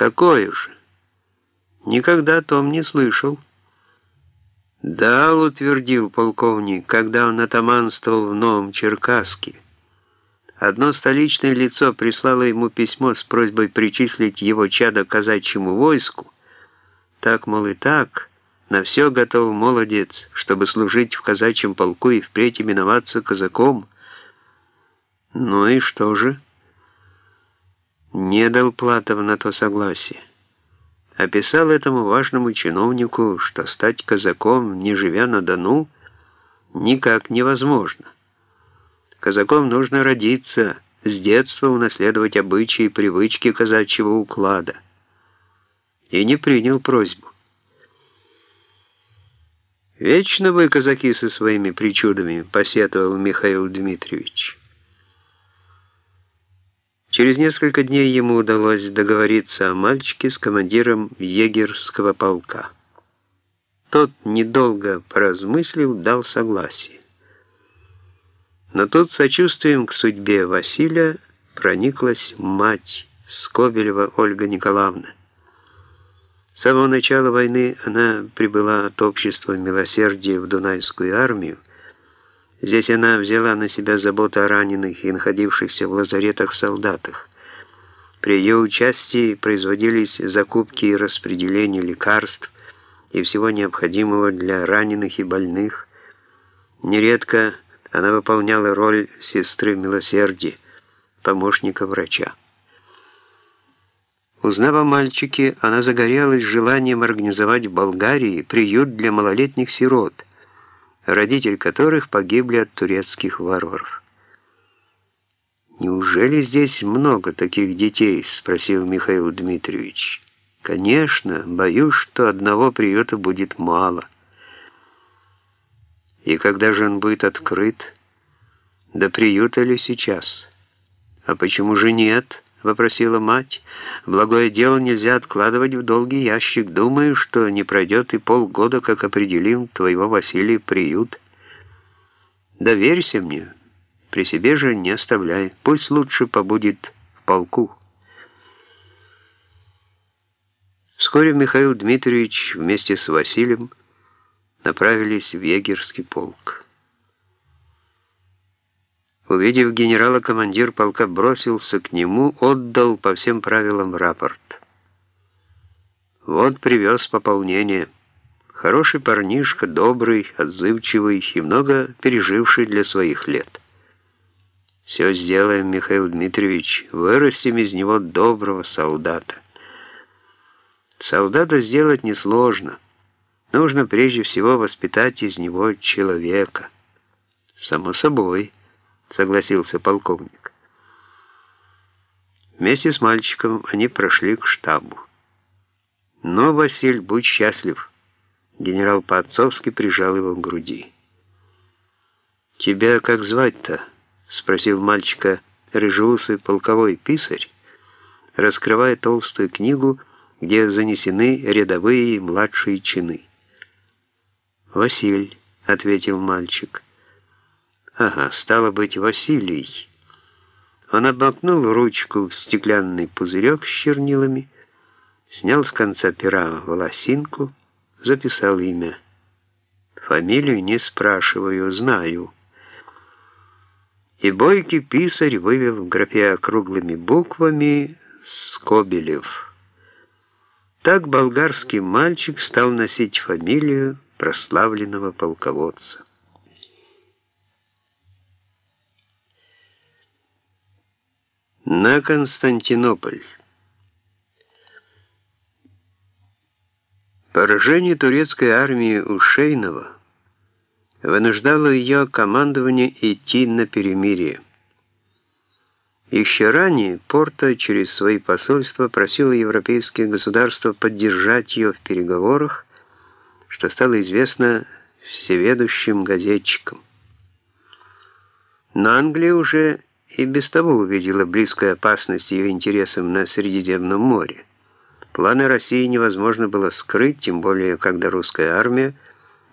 Какой же? Никогда о том не слышал. Да, утвердил полковник, когда он атаманствовал в Новом Черкасске. Одно столичное лицо прислало ему письмо с просьбой причислить его чадо казачьему войску. Так, мол, и так, на все готов молодец, чтобы служить в казачьем полку и впредь именоваться казаком. Ну и что же? Не дал Платов на то согласие. Описал этому важному чиновнику, что стать казаком, не живя на Дону, никак невозможно. Казаком нужно родиться, с детства унаследовать обычаи и привычки казачьего уклада. И не принял просьбу. «Вечно вы, казаки, со своими причудами», — посетовал Михаил Дмитриевич. Через несколько дней ему удалось договориться о мальчике с командиром егерского полка. Тот, недолго поразмыслив, дал согласие. Но тут сочувствием к судьбе Василия прониклась мать Скобелева Ольга Николаевна. С самого начала войны она прибыла от общества милосердия в Дунайскую армию. Здесь она взяла на себя заботу о раненых и находившихся в лазаретах солдатах. При ее участии производились закупки и распределение лекарств и всего необходимого для раненых и больных. Нередко она выполняла роль сестры милосердия, помощника врача. Узнав о мальчике, она загорелась желанием организовать в Болгарии приют для малолетних сирот, родители которых погибли от турецких варваров. «Неужели здесь много таких детей?» – спросил Михаил Дмитриевич. «Конечно, боюсь, что одного приюта будет мало». И когда же он будет открыт? До приюта ли сейчас? А почему же нет? Вопросила мать. Благое дело нельзя откладывать в долгий ящик. Думаю, что не пройдет и полгода, как определим твоего Василия приют. Доверься мне. При себе же не оставляй. Пусть лучше побудет в полку. Вскоре Михаил Дмитриевич вместе с Василием направились в егерский полк. Увидев генерала, командир полка бросился к нему, отдал по всем правилам рапорт. Вот привез пополнение. Хороший парнишка, добрый, отзывчивый и много переживший для своих лет. Все сделаем, Михаил Дмитриевич, вырастим из него доброго солдата. Солдата сделать несложно. Нужно прежде всего воспитать из него человека. Само собой, согласился полковник. Вместе с мальчиком они прошли к штабу. Но, Василь, будь счастлив. Генерал по-отцовски прижал его к груди. «Тебя как звать-то?» — спросил мальчика рыжеусый полковой писарь, раскрывая толстую книгу, где занесены рядовые и младшие чины. «Василь», — ответил мальчик. «Ага, стало быть, Василий». Он обмакнул ручку в стеклянный пузырек с чернилами, снял с конца пера волосинку, записал имя. Фамилию не спрашиваю, знаю. И бойкий писарь вывел в графе округлыми буквами «Скобелев». Так болгарский мальчик стал носить фамилию прославленного полководца. На Константинополь. Поражение турецкой армии у Шейнова вынуждало ее командование идти на перемирие. Еще ранее Порта через свои посольства просила европейские государства поддержать ее в переговорах, что стало известно всеведущим газетчикам. Но Англия уже и без того увидела близкую опасность ее интересам на Средиземном море. Планы России невозможно было скрыть, тем более, когда русская армия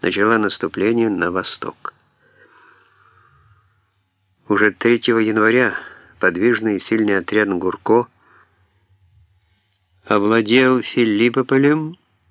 начала наступление на восток. Уже 3 января подвижный и сильный отряд Гурко овладел Филиппополем,